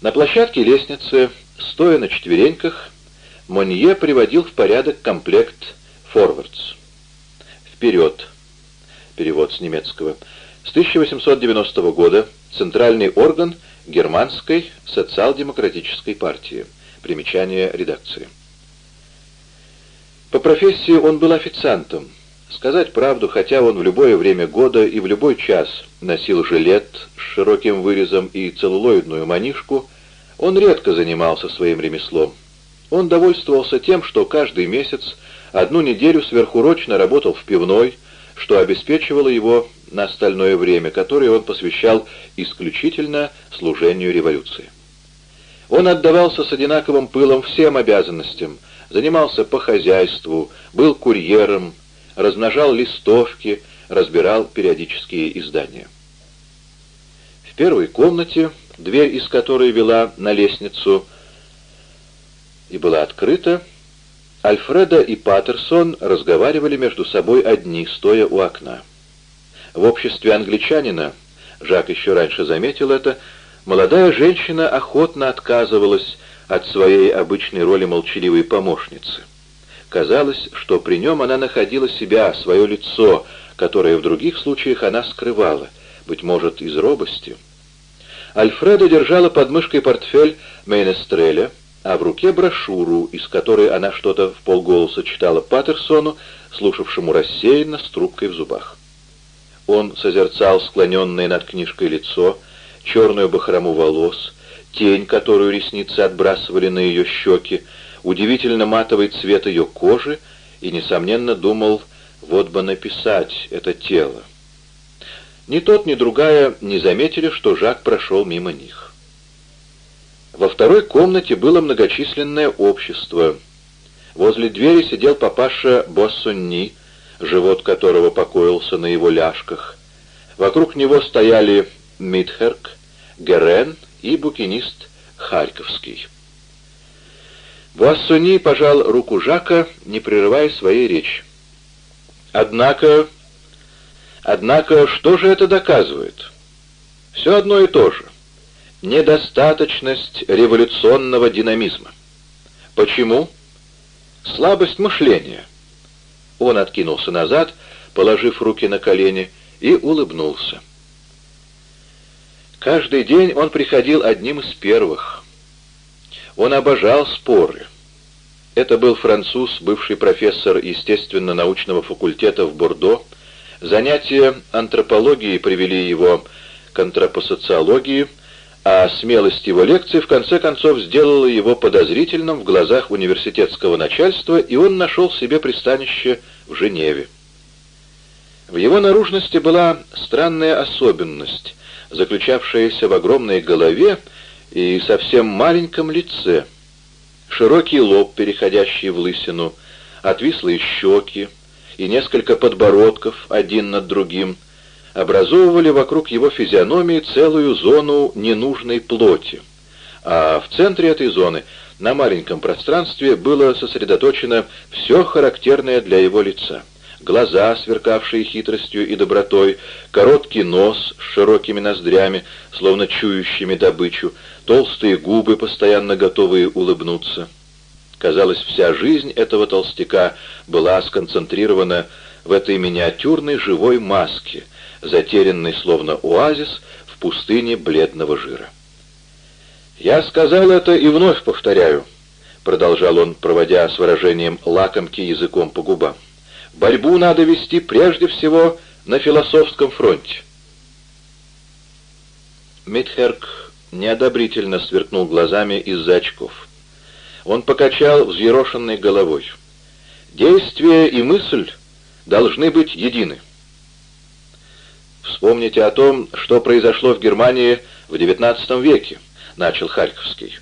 На площадке лестницы, стоя на четвереньках, Монье приводил в порядок комплект «Форвардс». «Вперед!» Перевод с немецкого. С 1890 года центральный орган Германской социал-демократической партии. Примечание редакции. По профессии он был официантом. Сказать правду, хотя он в любое время года и в любой час носил жилет с широким вырезом и целлулоидную манишку, он редко занимался своим ремеслом. Он довольствовался тем, что каждый месяц одну неделю сверхурочно работал в пивной, что обеспечивало его на остальное время, которое он посвящал исключительно служению революции. Он отдавался с одинаковым пылом всем обязанностям, занимался по хозяйству, был курьером, размножал листовки, разбирал периодические издания. В первой комнате, дверь из которой вела на лестницу и была открыта, Альфреда и Паттерсон разговаривали между собой одни, стоя у окна. В обществе англичанина, Жак еще раньше заметил это, молодая женщина охотно отказывалась от своей обычной роли молчаливой помощницы. Казалось, что при нем она находила себя, свое лицо, которое в других случаях она скрывала, быть может, из робости. Альфреда держала под мышкой портфель Мейнестреля, а в руке брошюру, из которой она что-то в полголоса читала Паттерсону, слушавшему рассеянно с трубкой в зубах. Он созерцал склоненное над книжкой лицо, черную бахрому волос, тень, которую ресницы отбрасывали на ее щеки, удивительно матовый цвет ее кожи и, несомненно, думал, вот бы написать это тело. Ни тот, ни другая не заметили, что Жак прошел мимо них. Во второй комнате было многочисленное общество. Возле двери сидел папаша Боссонни, живот которого покоился на его ляжках. Вокруг него стояли Митхерк, Герен и букинист Харьковский. Боссонни пожал руку Жака, не прерывая своей речи. Однако... Однако, что же это доказывает? Все одно и то же недостаточность революционного динамизма. Почему? Слабость мышления. Он откинулся назад, положив руки на колени, и улыбнулся. Каждый день он приходил одним из первых. Он обожал споры. Это был француз, бывший профессор естественно-научного факультета в Бордо. Занятия антропологией привели его к антропосоциологии – а смелость его лекций в конце концов сделала его подозрительным в глазах университетского начальства, и он нашел себе пристанище в Женеве. В его наружности была странная особенность, заключавшаяся в огромной голове и совсем маленьком лице. Широкий лоб, переходящий в лысину, отвислые щеки и несколько подбородков один над другим — образовывали вокруг его физиономии целую зону ненужной плоти, а в центре этой зоны, на маленьком пространстве, было сосредоточено все характерное для его лица. Глаза, сверкавшие хитростью и добротой, короткий нос с широкими ноздрями, словно чующими добычу, толстые губы, постоянно готовые улыбнуться. Казалось, вся жизнь этого толстяка была сконцентрирована в этой миниатюрной живой маске — затерянный словно оазис в пустыне бледного жира. «Я сказал это и вновь повторяю», — продолжал он, проводя с выражением лакомки языком по губам. «Борьбу надо вести прежде всего на философском фронте». Митхерк неодобрительно сверкнул глазами из-за очков. Он покачал взъерошенной головой. «Действие и мысль должны быть едины». «Вспомните о том, что произошло в Германии в XIX веке», — начал Харьковский.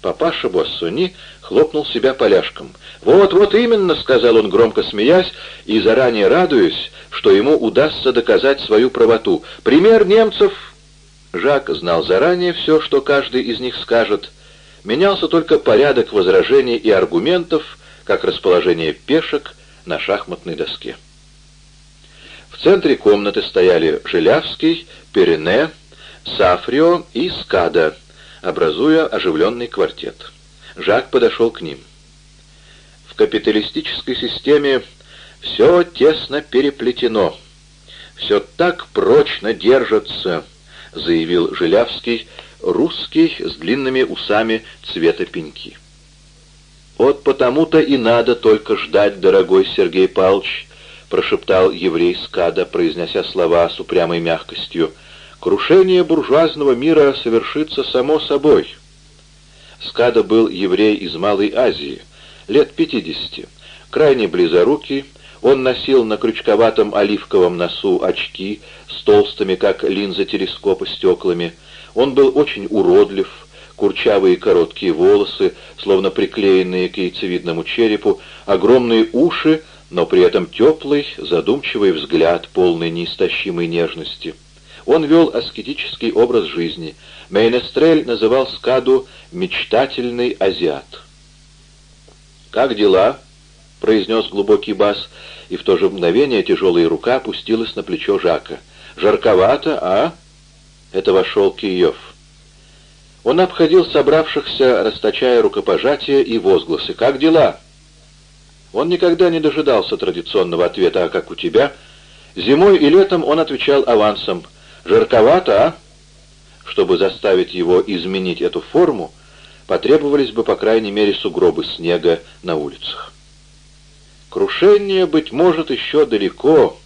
Папаша Боссуни хлопнул себя поляшком. «Вот, вот именно», — сказал он, громко смеясь, и заранее радуясь, что ему удастся доказать свою правоту. «Пример немцев...» Жак знал заранее все, что каждый из них скажет. Менялся только порядок возражений и аргументов, как расположение пешек на шахматной доске. В центре комнаты стояли Желявский, Перене, Сафрио и Скада, образуя оживленный квартет. Жак подошел к ним. В капиталистической системе все тесно переплетено, все так прочно держится, заявил Жилявский, русский с длинными усами цвета пеньки. «Вот потому-то и надо только ждать, дорогой Сергей Павлович», — прошептал еврей Скада, произнеся слова с упрямой мягкостью. «Крушение буржуазного мира совершится само собой». Скада был еврей из Малой Азии, лет пятидесяти, крайне близорукий, он носил на крючковатом оливковом носу очки толстыми, как линза телескопа, стеклами. Он был очень уродлив, курчавые короткие волосы, словно приклеенные к яйцевидному черепу, огромные уши, но при этом теплый, задумчивый взгляд, полный неистощимой нежности. Он вел аскетический образ жизни. Мейнестрель называл Скаду «мечтательный азиат». «Как дела?» — произнес глубокий бас, и в то же мгновение тяжелая рука опустилась на плечо Жака. «Жарковато, а?» — это вошел Киев. Он обходил собравшихся, расточая рукопожатия и возгласы. «Как дела?» Он никогда не дожидался традиционного ответа «А как у тебя?». Зимой и летом он отвечал авансом «Жарковато, а?». Чтобы заставить его изменить эту форму, потребовались бы, по крайней мере, сугробы снега на улицах. «Крушение, быть может, еще далеко,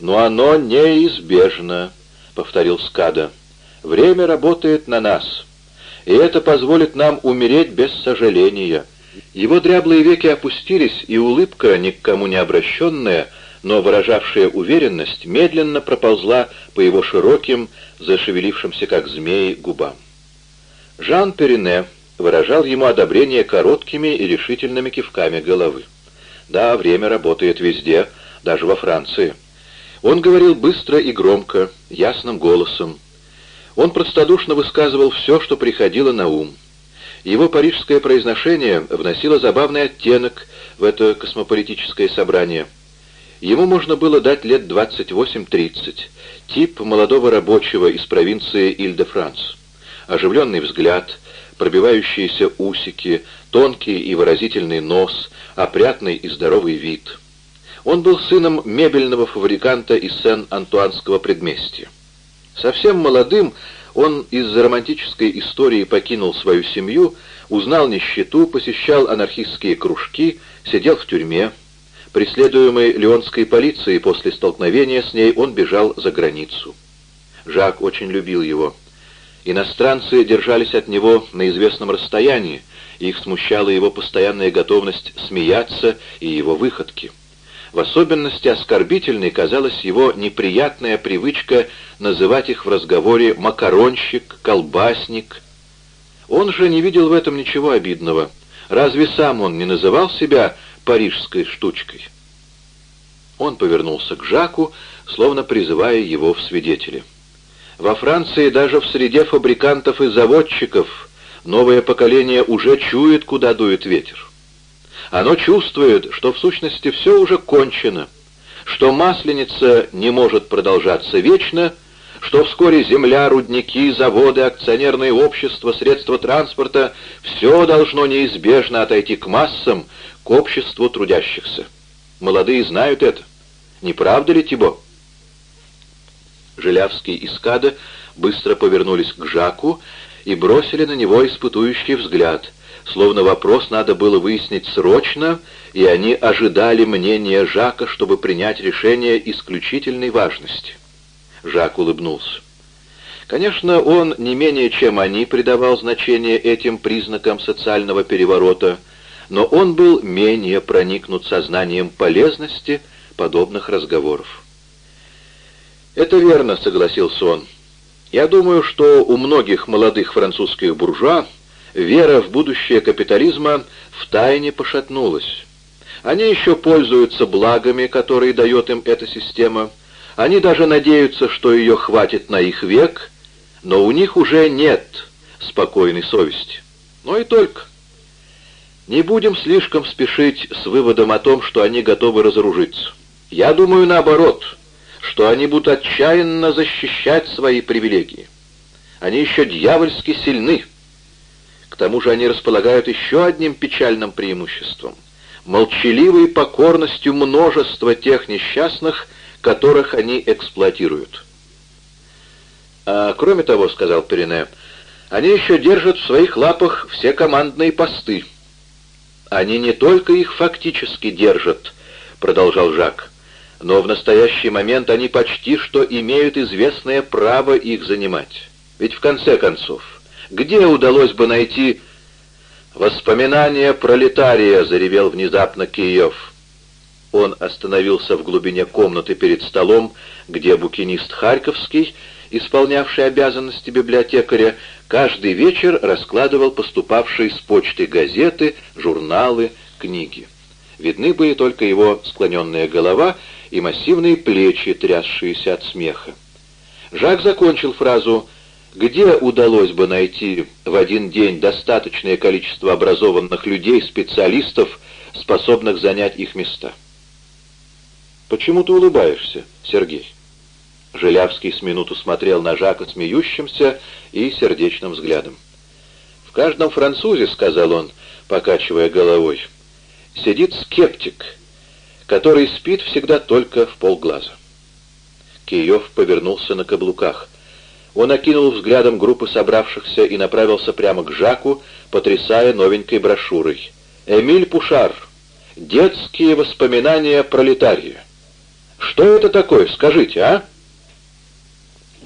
но оно неизбежно», — повторил Скада. «Время работает на нас» и это позволит нам умереть без сожаления. Его дряблые веки опустились, и улыбка, ни к кому не обращенная, но выражавшая уверенность, медленно проползла по его широким, зашевелившимся как змеи, губам. Жан Перине выражал ему одобрение короткими и решительными кивками головы. Да, время работает везде, даже во Франции. Он говорил быстро и громко, ясным голосом. Он простодушно высказывал все, что приходило на ум. Его парижское произношение вносило забавный оттенок в это космополитическое собрание. Ему можно было дать лет 28-30, тип молодого рабочего из провинции Иль-де-Франс. Оживленный взгляд, пробивающиеся усики, тонкий и выразительный нос, опрятный и здоровый вид. Он был сыном мебельного фабриканта из Сен-Антуанского предместья. Совсем молодым он из-за романтической истории покинул свою семью, узнал нищету, посещал анархистские кружки, сидел в тюрьме. Преследуемый леонской полицией после столкновения с ней, он бежал за границу. Жак очень любил его. Иностранцы держались от него на известном расстоянии, их смущала его постоянная готовность смеяться и его выходки. В особенности оскорбительной казалась его неприятная привычка называть их в разговоре «макаронщик», «колбасник». Он же не видел в этом ничего обидного. Разве сам он не называл себя парижской штучкой? Он повернулся к Жаку, словно призывая его в свидетели. Во Франции даже в среде фабрикантов и заводчиков новое поколение уже чует, куда дует ветер. Оно чувствует, что в сущности все уже кончено, что масленица не может продолжаться вечно, что вскоре земля, рудники, заводы, акционерные общества, средства транспорта — все должно неизбежно отойти к массам, к обществу трудящихся. Молодые знают это. Не правда ли, Тибо? Жилявский и Скада быстро повернулись к Жаку и бросили на него испытующий взгляд — словно вопрос надо было выяснить срочно, и они ожидали мнения Жака, чтобы принять решение исключительной важности. Жак улыбнулся. Конечно, он не менее чем они придавал значение этим признакам социального переворота, но он был менее проникнут сознанием полезности подобных разговоров. «Это верно», — согласился он. «Я думаю, что у многих молодых французских буржуа вера в будущее капитализма втайне пошатнулась. Они еще пользуются благами, которые дает им эта система. Они даже надеются, что ее хватит на их век, но у них уже нет спокойной совести. Но и только. Не будем слишком спешить с выводом о том, что они готовы разоружиться. Я думаю наоборот, что они будут отчаянно защищать свои привилегии. Они еще дьявольски сильны. К тому же они располагают еще одним печальным преимуществом — молчаливой покорностью множества тех несчастных, которых они эксплуатируют. «А кроме того, — сказал Перене, — они еще держат в своих лапах все командные посты». «Они не только их фактически держат», — продолжал Жак, — «но в настоящий момент они почти что имеют известное право их занимать. Ведь в конце концов, где удалось бы найти...» «Воспоминания пролетария!» — заревел внезапно Киев. Он остановился в глубине комнаты перед столом, где букинист Харьковский, исполнявший обязанности библиотекаря, каждый вечер раскладывал поступавшие с почты газеты, журналы, книги. Видны были только его склоненная голова и массивные плечи, трясшиеся от смеха. Жак закончил фразу «Где удалось бы найти в один день достаточное количество образованных людей, специалистов, способных занять их места?» «Почему ты улыбаешься, Сергей?» Желявский с минуту смотрел на Жака смеющимся и сердечным взглядом. «В каждом французе, — сказал он, покачивая головой, — сидит скептик, который спит всегда только в полглаза». Киев повернулся на каблуках. Он окинул взглядом группы собравшихся и направился прямо к Жаку, потрясая новенькой брошюрой. «Эмиль Пушар. Детские воспоминания пролетария». «Что это такое, скажите, а?»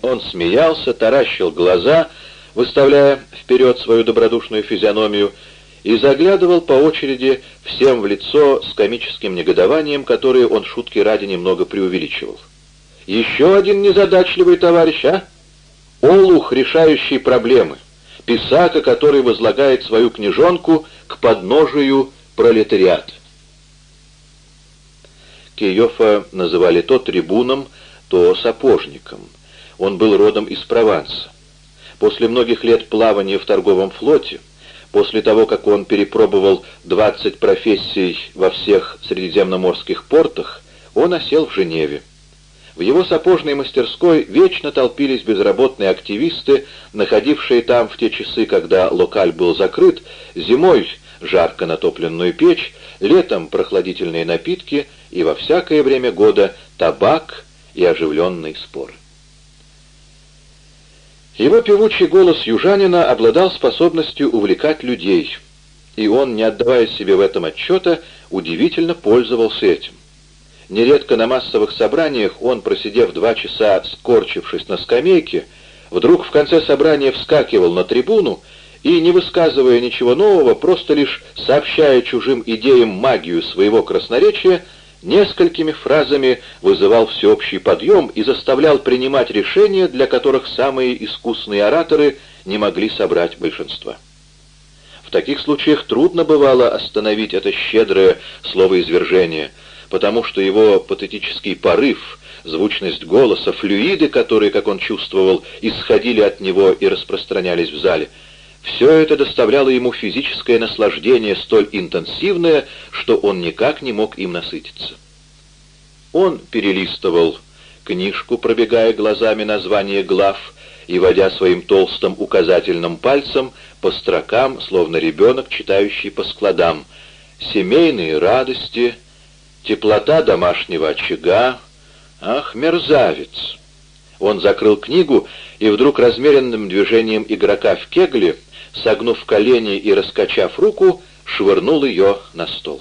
Он смеялся, таращил глаза, выставляя вперед свою добродушную физиономию, и заглядывал по очереди всем в лицо с комическим негодованием, которое он шутки ради немного преувеличивал. «Еще один незадачливый товарищ, а? Олух, решающий проблемы, писака, который возлагает свою книжонку к подножию пролетариата». Киёфа называли то трибуном, то сапожником — он был родом из Прованса. После многих лет плавания в торговом флоте, после того, как он перепробовал 20 профессий во всех средиземноморских портах, он осел в Женеве. В его сапожной мастерской вечно толпились безработные активисты, находившие там в те часы, когда локаль был закрыт, зимой жарко натопленную печь, летом прохладительные напитки и во всякое время года табак и оживленные споры. Его певучий голос южанина обладал способностью увлекать людей, и он, не отдавая себе в этом отчета, удивительно пользовался этим. Нередко на массовых собраниях он, просидев два часа, скорчившись на скамейке, вдруг в конце собрания вскакивал на трибуну и, не высказывая ничего нового, просто лишь сообщая чужим идеям магию своего красноречия, несколькими фразами вызывал всеобщий подъем и заставлял принимать решения, для которых самые искусные ораторы не могли собрать большинства. В таких случаях трудно бывало остановить это щедрое словоизвержение, потому что его патетический порыв, звучность голоса, флюиды, которые, как он чувствовал, исходили от него и распространялись в зале — все это доставляло ему физическое наслаждение столь интенсивное, что он никак не мог им насытиться. Он перелистывал книжку, пробегая глазами название глав и водя своим толстым указательным пальцем по строкам, словно ребенок, читающий по складам. «Семейные радости», «Теплота домашнего очага», «Ах, мерзавец!» Он закрыл книгу и вдруг размеренным движением игрока в кегле согнув колени и раскачав руку, швырнул ее на стол.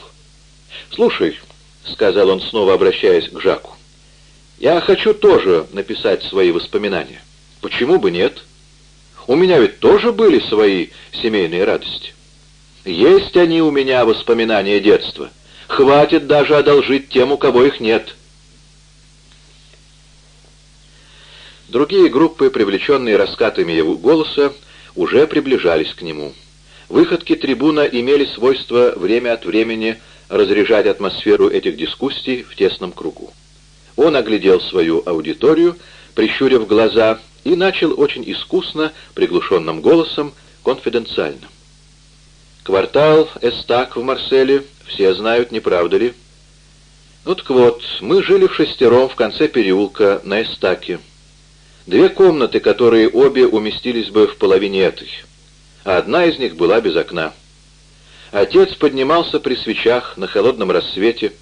«Слушай», — сказал он, снова обращаясь к Жаку, — «я хочу тоже написать свои воспоминания. Почему бы нет? У меня ведь тоже были свои семейные радости. Есть они у меня, воспоминания детства. Хватит даже одолжить тем, у кого их нет». Другие группы, привлеченные раскатами его голоса, уже приближались к нему. Выходки трибуна имели свойство время от времени разряжать атмосферу этих дискуссий в тесном кругу. Он оглядел свою аудиторию, прищурив глаза, и начал очень искусно, приглушенным голосом, конфиденциально. «Квартал Эстак в Марселе все знают, не правда ли?» «Ну так вот, мы жили в шестером в конце переулка на Эстаке. Две комнаты, которые обе уместились бы в половине этой. а одна из них была без окна. Отец поднимался при свечах на холодном рассвете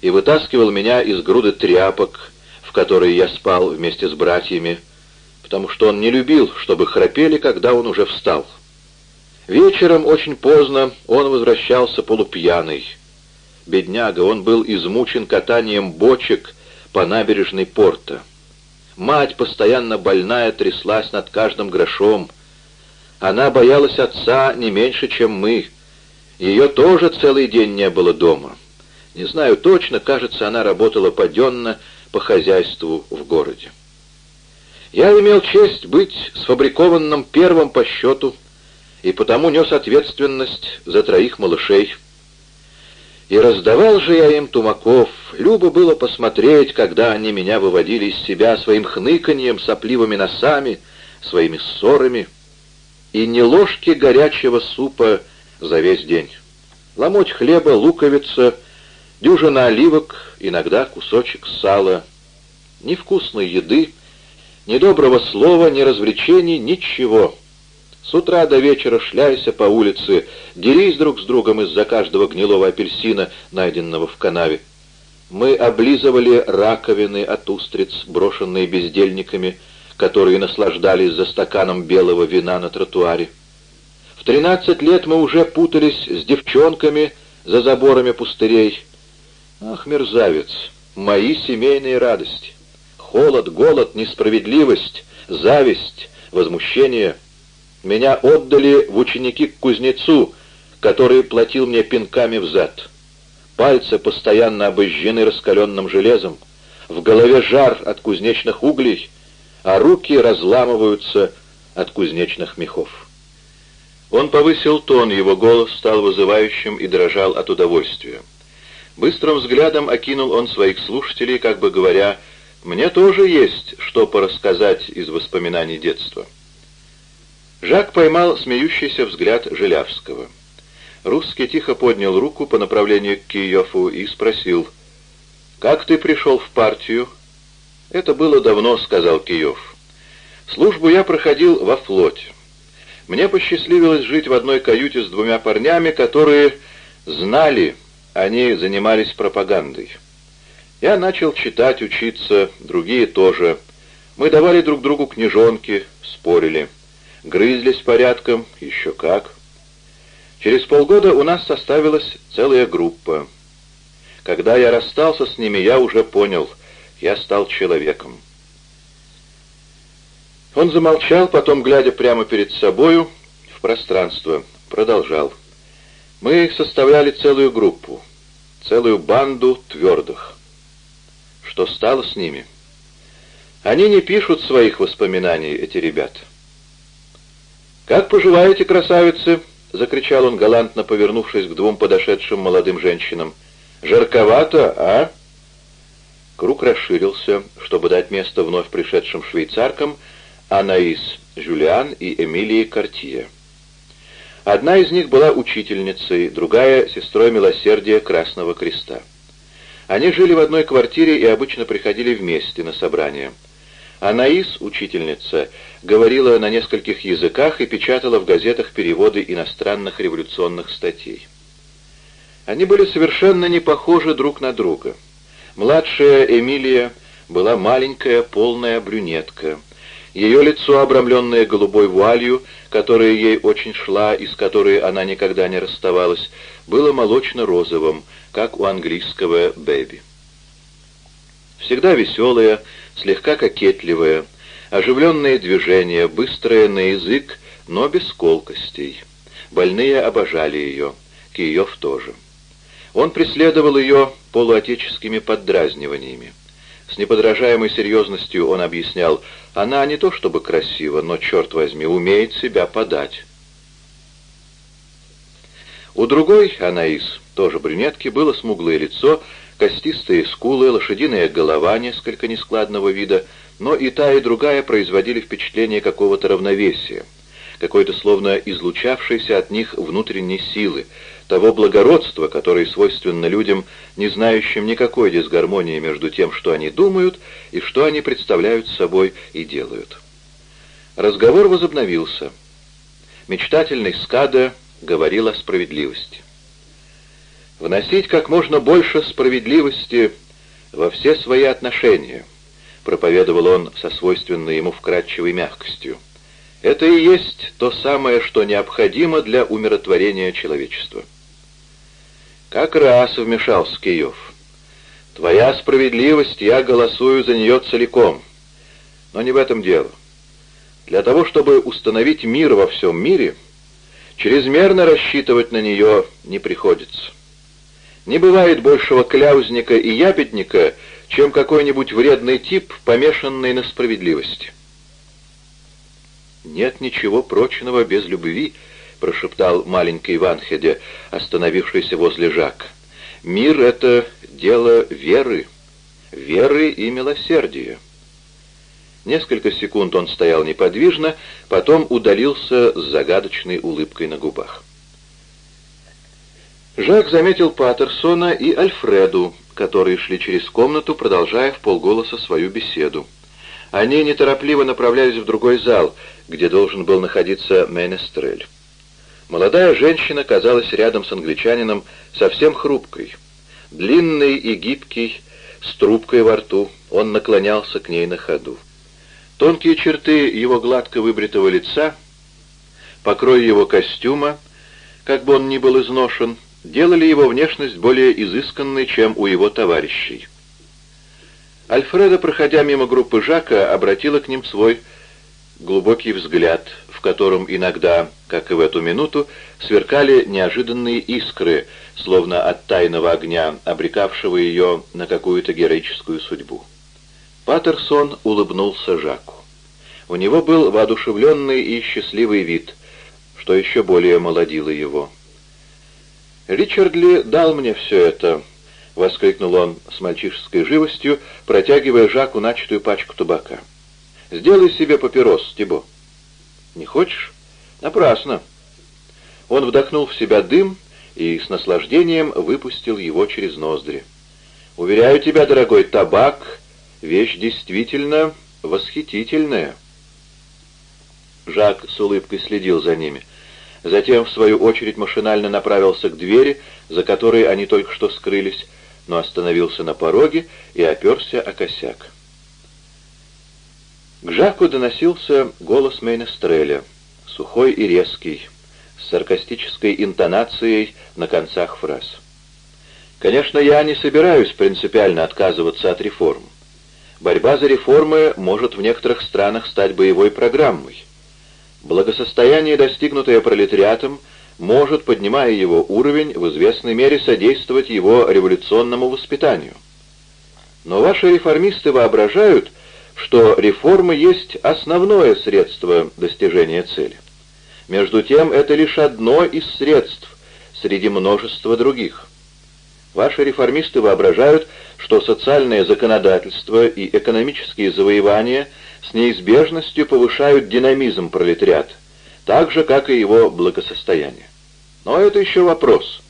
и вытаскивал меня из груды тряпок, в которой я спал вместе с братьями, потому что он не любил, чтобы храпели, когда он уже встал. Вечером очень поздно он возвращался полупьяный. Бедняга, он был измучен катанием бочек по набережной порта. Мать, постоянно больная, тряслась над каждым грошом. Она боялась отца не меньше, чем мы. Ее тоже целый день не было дома. Не знаю точно, кажется, она работала паденно по хозяйству в городе. Я имел честь быть сфабрикованным первым по счету и потому нес ответственность за троих малышей. И раздавал же я им тумаков. Любо было посмотреть, когда они меня выводили из себя своим хныканьем, сопливыми носами, своими ссорами. И не ложки горячего супа за весь день. Ломоть хлеба, луковица, дюжина оливок, иногда кусочек сала. Ни вкусной еды, ни доброго слова, ни развлечений, ничего. С утра до вечера шляйся по улице, дерись друг с другом из-за каждого гнилого апельсина, найденного в канаве. Мы облизывали раковины от устриц, брошенные бездельниками, которые наслаждались за стаканом белого вина на тротуаре. В тринадцать лет мы уже путались с девчонками за заборами пустырей. Ах, мерзавец, мои семейные радости. Холод, голод, несправедливость, зависть, возмущение — меня отдали в ученики к кузнецу, который платил мне пинками в зад. Пальцы постоянно обожжены раскаленным железом, в голове жар от кузнечных углей, а руки разламываются от кузнечных мехов. Он повысил тон, его голос стал вызывающим и дрожал от удовольствия. Быстрым взглядом окинул он своих слушателей, как бы говоря, «Мне тоже есть что порассказать из воспоминаний детства». Жак поймал смеющийся взгляд Желявского. Русский тихо поднял руку по направлению к Киеву и спросил, «Как ты пришел в партию?» «Это было давно», — сказал Киев. «Службу я проходил во флоте. Мне посчастливилось жить в одной каюте с двумя парнями, которые знали, они занимались пропагандой. Я начал читать, учиться, другие тоже. Мы давали друг другу книжонки, спорили». Грызлись порядком, еще как. Через полгода у нас составилась целая группа. Когда я расстался с ними, я уже понял, я стал человеком. Он замолчал, потом, глядя прямо перед собою, в пространство, продолжал. Мы составляли целую группу, целую банду твердых. Что стало с ними? Они не пишут своих воспоминаний, эти ребята. «Как поживаете, красавицы?» — закричал он, галантно повернувшись к двум подошедшим молодым женщинам. «Жарковато, а?» Круг расширился, чтобы дать место вновь пришедшим швейцаркам Анаис Жюлиан и Эмилии Картье. Одна из них была учительницей, другая — сестрой милосердия Красного Креста. Они жили в одной квартире и обычно приходили вместе на собрания. Анаис, учительница, говорила на нескольких языках и печатала в газетах переводы иностранных революционных статей. Они были совершенно не похожи друг на друга. Младшая Эмилия была маленькая, полная брюнетка. Ее лицо, обрамленное голубой вуалью, которая ей очень шла и с которой она никогда не расставалась, было молочно-розовым, как у английского «бэби». Всегда веселая, слегка кокетливая, оживленные движения, быстрая на язык, но без колкостей. Больные обожали ее, Киев тоже. Он преследовал ее полуотеческими поддразниваниями. С неподражаемой серьезностью он объяснял, она не то чтобы красива, но, черт возьми, умеет себя подать. У другой, Анаис, тоже брюнетки, было смуглое лицо, костистые скулы, лошадиная голова несколько нескладного вида, но и та, и другая производили впечатление какого-то равновесия, какой-то словно излучавшейся от них внутренней силы, того благородства, которое свойственно людям, не знающим никакой дисгармонии между тем, что они думают, и что они представляют собой и делают. Разговор возобновился. Мечтательный Скада говорил о справедливости. «Вносить как можно больше справедливости во все свои отношения», проповедовал он со свойственной ему вкрадчивой мягкостью. «Это и есть то самое, что необходимо для умиротворения человечества». «Как раз вмешался Киев. Твоя справедливость, я голосую за нее целиком. Но не в этом дело. Для того, чтобы установить мир во всем мире, чрезмерно рассчитывать на нее не приходится. Не бывает большего кляузника и ябедника, чем какой-нибудь вредный тип, помешанный на справедливости. «Нет ничего прочного без любви», — прошептал маленький Ванхеде, остановившийся возле Жака. «Мир — это дело веры, веры и милосердия». Несколько секунд он стоял неподвижно, потом удалился с загадочной улыбкой на губах. Жак заметил Паттерсона и Альфреду, которые шли через комнату, продолжая в полголоса свою беседу. Они неторопливо направлялись в другой зал, где должен был находиться Менестрель. Молодая женщина казалась рядом с англичанином совсем хрупкой. Длинный и гибкий, с трубкой во рту, он наклонялся к ней на ходу. Тонкие черты его гладко выбритого лица, покрой его костюма, как бы он ни был изношен, делали его внешность более изысканной, чем у его товарищей. Альфреда, проходя мимо группы Жака, обратила к ним свой глубокий взгляд, в котором иногда, как и в эту минуту, сверкали неожиданные искры, словно от тайного огня, обрекавшего ее на какую-то героическую судьбу. Паттерсон улыбнулся Жаку. У него был воодушевленный и счастливый вид, что еще более молодило его. «Ричард Ли дал мне все это», — воскликнул он с мальчишеской живостью, протягивая Жаку начатую пачку табака. «Сделай себе папирос, Тибо». «Не хочешь?» «Напрасно». Он вдохнул в себя дым и с наслаждением выпустил его через ноздри. «Уверяю тебя, дорогой, табак Вещь действительно восхитительная. Жак с улыбкой следил за ними. Затем, в свою очередь, машинально направился к двери, за которой они только что скрылись, но остановился на пороге и оперся о косяк. К Жаку доносился голос Мейнестреля, сухой и резкий, с саркастической интонацией на концах фраз. «Конечно, я не собираюсь принципиально отказываться от реформ. Борьба за реформы может в некоторых странах стать боевой программой. Благосостояние, достигнутое пролетариатом, может, поднимая его уровень, в известной мере содействовать его революционному воспитанию. Но ваши реформисты воображают, что реформы есть основное средство достижения цели. Между тем, это лишь одно из средств среди множества других. Ваши реформисты воображают, что социальное законодательство и экономические завоевания с неизбежностью повышают динамизм пролетариата, так же, как и его благосостояние. Но это еще вопрос.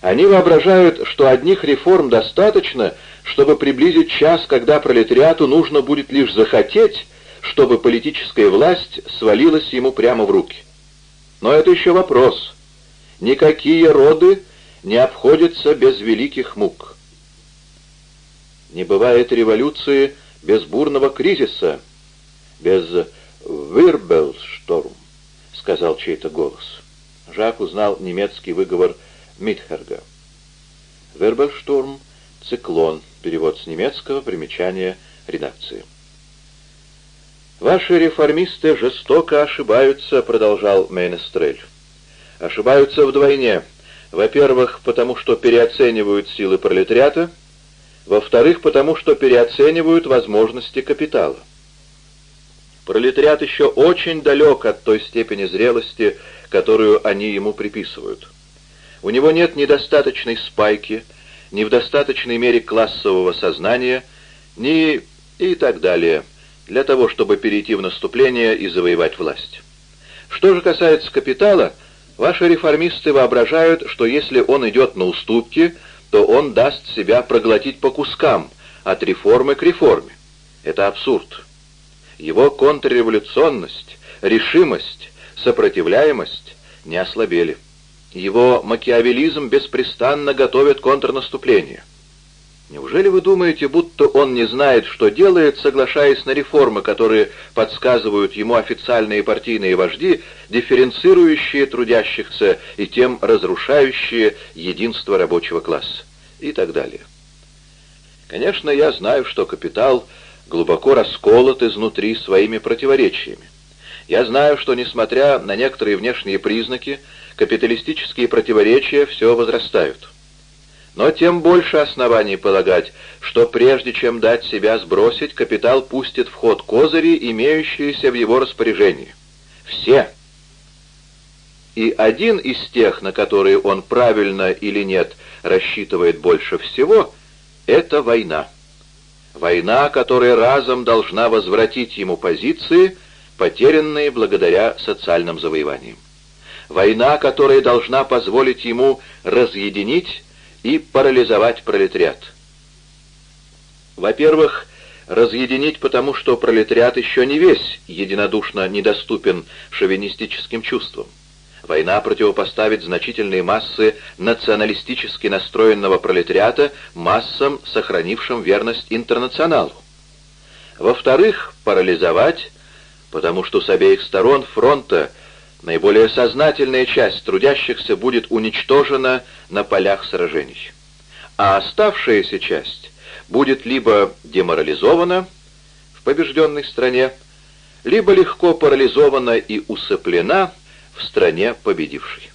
Они воображают, что одних реформ достаточно, чтобы приблизить час, когда пролетариату нужно будет лишь захотеть, чтобы политическая власть свалилась ему прямо в руки. Но это еще вопрос. Никакие роды не обходится без великих мук. Не бывает революции без бурного кризиса, без «вирбелшторм», — сказал чей-то голос. Жак узнал немецкий выговор Митхерга. «Вирбелшторм» — циклон, перевод с немецкого, примечание редакции. «Ваши реформисты жестоко ошибаются», — продолжал Мейнестрель. «Ошибаются вдвойне. Во-первых, потому что переоценивают силы пролетариата, во-вторых, потому что переоценивают возможности капитала. Пролетариат еще очень далек от той степени зрелости, которую они ему приписывают. У него нет недостаточной спайки, ни в достаточной мере классового сознания, ни и так далее, для того, чтобы перейти в наступление и завоевать власть. Что же касается капитала, Ваши реформисты воображают, что если он идет на уступки, то он даст себя проглотить по кускам, от реформы к реформе. Это абсурд. Его контрреволюционность, решимость, сопротивляемость не ослабели. Его макиавелизм беспрестанно готовит контрнаступление. Неужели вы думаете, будто он не знает, что делает, соглашаясь на реформы, которые подсказывают ему официальные партийные вожди, дифференцирующие трудящихся и тем разрушающие единство рабочего класса? И так далее. Конечно, я знаю, что капитал глубоко расколот изнутри своими противоречиями. Я знаю, что, несмотря на некоторые внешние признаки, капиталистические противоречия все возрастают. Но тем больше оснований полагать, что прежде чем дать себя сбросить, капитал пустит в ход козыри, имеющиеся в его распоряжении. Все. И один из тех, на которые он правильно или нет рассчитывает больше всего, это война. Война, которая разом должна возвратить ему позиции, потерянные благодаря социальным завоеваниям. Война, которая должна позволить ему разъединить и парализовать пролетариат. Во-первых, разъединить потому, что пролетариат еще не весь единодушно недоступен шовинистическим чувствам. Война противопоставит значительные массы националистически настроенного пролетариата массам, сохранившим верность интернационалу. Во-вторых, парализовать, потому что с обеих сторон фронта наиболее сознательная часть трудящихся будет уничтожена на полях сражений. А оставшаяся часть будет либо деморализована в побежденной стране, либо легко парализована и усыплена в стране победившей.